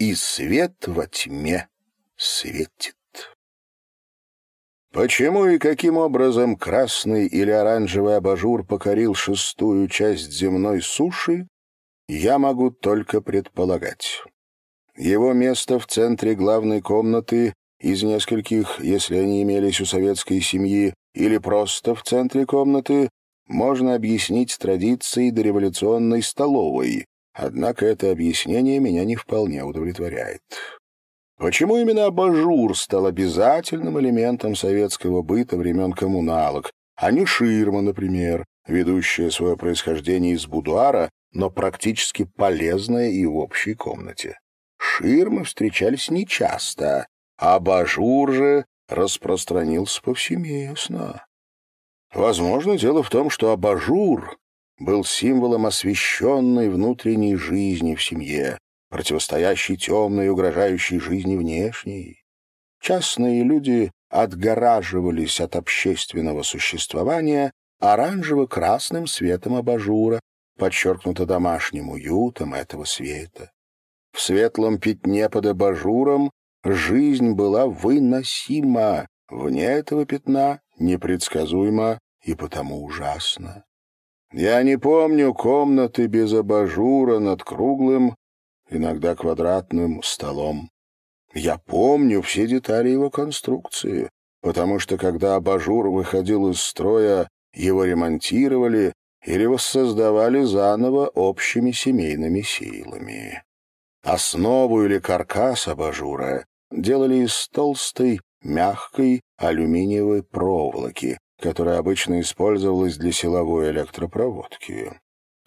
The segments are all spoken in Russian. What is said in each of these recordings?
и свет во тьме светит. Почему и каким образом красный или оранжевый абажур покорил шестую часть земной суши, я могу только предполагать. Его место в центре главной комнаты из нескольких, если они имелись у советской семьи, или просто в центре комнаты, можно объяснить традицией дореволюционной столовой, однако это объяснение меня не вполне удовлетворяет. Почему именно абажур стал обязательным элементом советского быта времен коммуналок, а не ширма, например, ведущая свое происхождение из будуара, но практически полезная и в общей комнате? Ширмы встречались нечасто, а абажур же распространился повсеместно. Возможно, дело в том, что абажур был символом освященной внутренней жизни в семье, противостоящей темной и угрожающей жизни внешней. Частные люди отгораживались от общественного существования оранжево-красным светом абажура, подчеркнуто домашним уютом этого света. В светлом пятне под абажуром жизнь была выносима, вне этого пятна непредсказуема и потому ужасна. Я не помню комнаты без абажура над круглым, иногда квадратным столом. Я помню все детали его конструкции, потому что когда абажур выходил из строя, его ремонтировали или воссоздавали заново общими семейными силами. Основу или каркас абажура делали из толстой, мягкой алюминиевой проволоки, которая обычно использовалась для силовой электропроводки.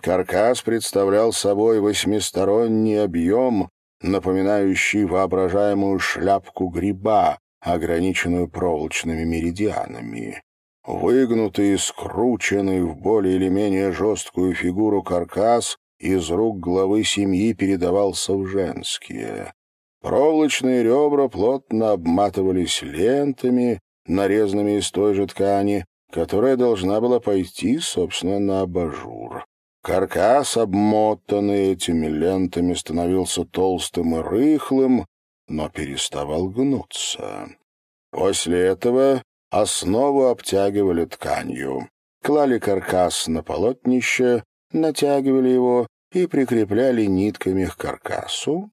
Каркас представлял собой восьмисторонний объем, напоминающий воображаемую шляпку гриба, ограниченную проволочными меридианами. Выгнутый и скрученный в более или менее жесткую фигуру каркас из рук главы семьи передавался в женские. Проволочные ребра плотно обматывались лентами, нарезанными из той же ткани, которая должна была пойти, собственно, на абажур. Каркас, обмотанный этими лентами, становился толстым и рыхлым, но переставал гнуться. После этого основу обтягивали тканью, клали каркас на полотнище, натягивали его и прикрепляли нитками к каркасу.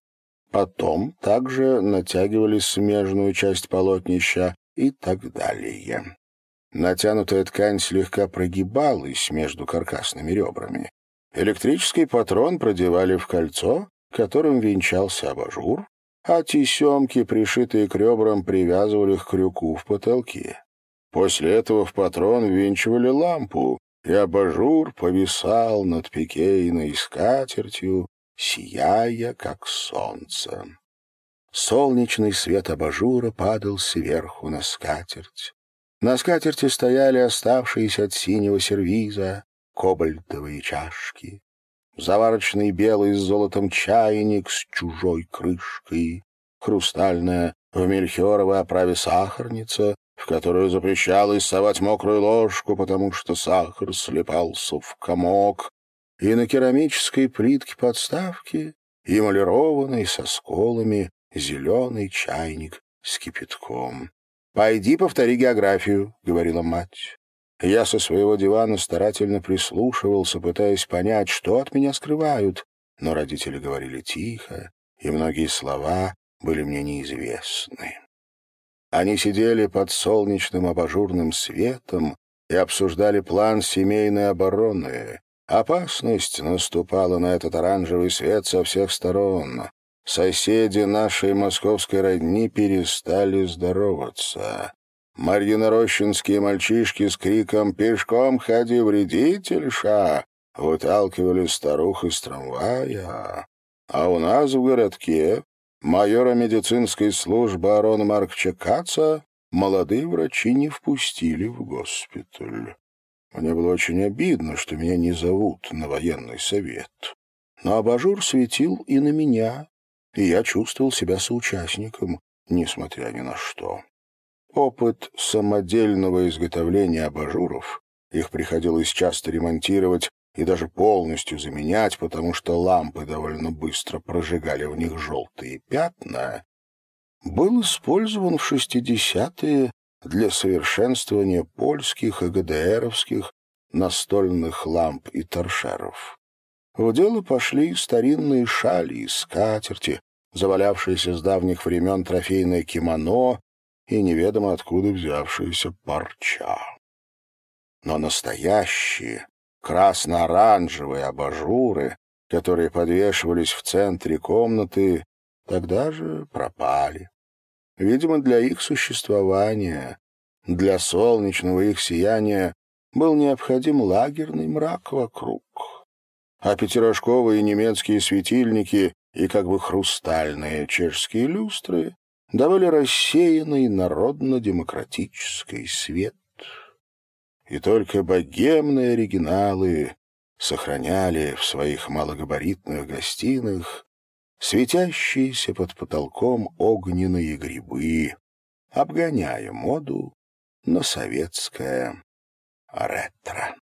Потом также натягивали смежную часть полотнища и так далее. Натянутая ткань слегка прогибалась между каркасными ребрами. Электрический патрон продевали в кольцо, которым венчался абажур, а тесемки, пришитые к ребрам, привязывали к крюку в потолке. После этого в патрон ввинчивали лампу, и абажур повисал над пикейной скатертью, сияя, как солнце. Солнечный свет абажура падал сверху на скатерть. На скатерти стояли оставшиеся от синего сервиза кобальтовые чашки, заварочный белый с золотом чайник с чужой крышкой, хрустальная в мельхиоровой оправе сахарница, в которую запрещалось совать мокрую ложку, потому что сахар слепался в комок, и на керамической плитке подставки эмалированный со сколами зеленый чайник с кипятком. «Пойди повтори географию», — говорила мать. Я со своего дивана старательно прислушивался, пытаясь понять, что от меня скрывают, но родители говорили тихо, и многие слова были мне неизвестны. Они сидели под солнечным абажурным светом и обсуждали план семейной обороны. Опасность наступала на этот оранжевый свет со всех сторон. Соседи нашей московской родни перестали здороваться. Марьинорощинские мальчишки с криком «Пешком ходи, вредительша!» выталкивали старух из трамвая. А у нас в городке майора медицинской службы Арона Марковича Каца молодые врачи не впустили в госпиталь. Мне было очень обидно, что меня не зовут на военный совет. Но абажур светил и на меня, и я чувствовал себя соучастником, несмотря ни на что. Опыт самодельного изготовления абажуров, их приходилось часто ремонтировать, и даже полностью заменять, потому что лампы довольно быстро прожигали в них желтые пятна, был использован в 60-е для совершенствования польских и ГДРовских настольных ламп и торшеров. В дело пошли старинные шали и скатерти, завалявшиеся с давних времен трофейное кимоно и неведомо откуда взявшаяся парча. Но настоящие красно-оранжевые абажуры, которые подвешивались в центре комнаты, тогда же пропали. Видимо, для их существования, для солнечного их сияния был необходим лагерный мрак вокруг. А пятирожковые немецкие светильники и как бы хрустальные чешские люстры давали рассеянный народно-демократический свет. И только богемные оригиналы сохраняли в своих малогабаритных гостиных светящиеся под потолком огненные грибы, обгоняя моду на советское ретро.